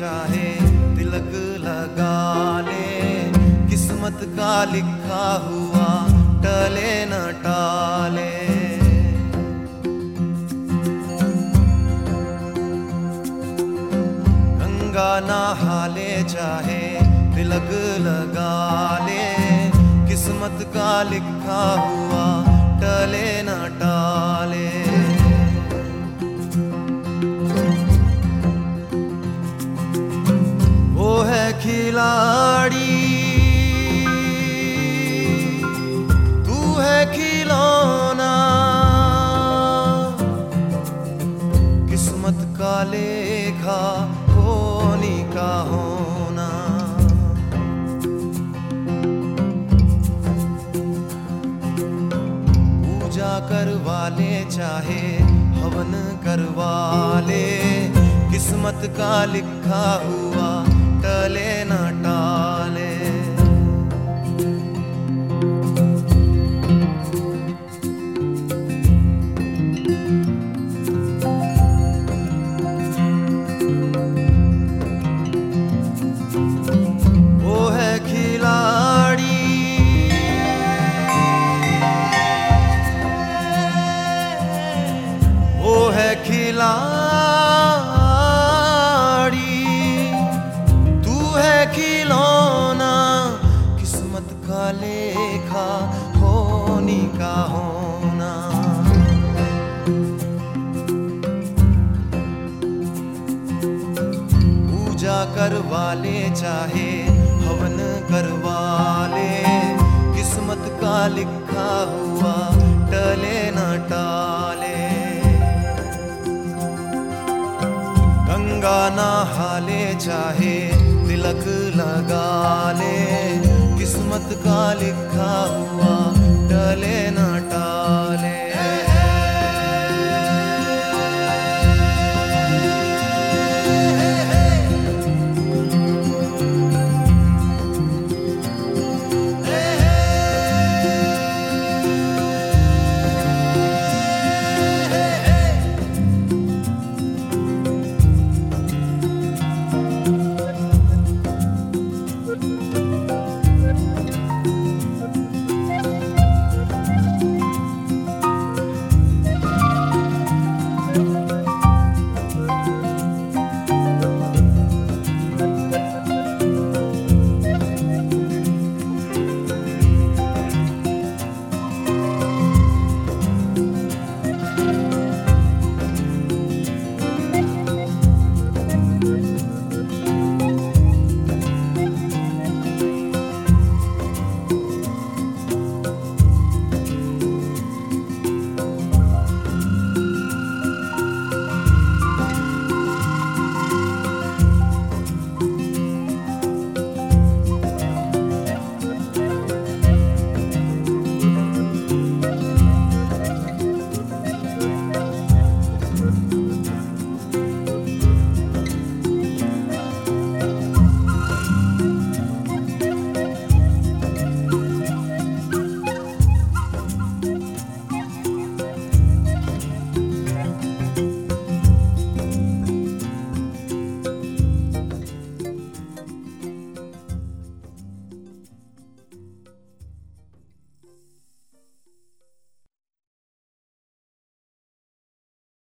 चाहे, तिलक लगा ले। किस्मत का लिखा हुआ, टले न टाले। गंगा नहा ले चाहे, तिलक लगा ले। किस्मत का लिखा हुआ, टले न टाले खिलाड़ी तू है खिलौना। किस्मत का लेखा होनी का होना। पूजा करवा ले चाहे हवन करवा ले किस्मत का लिखा हुआ, टले न करवा ले चाहे हवन करवा ले किस्मत का लिखा हुआ, टले न टाले। गंगा नहा ले चाहे तिलक लगा ले किस्मत का लिखा हुआ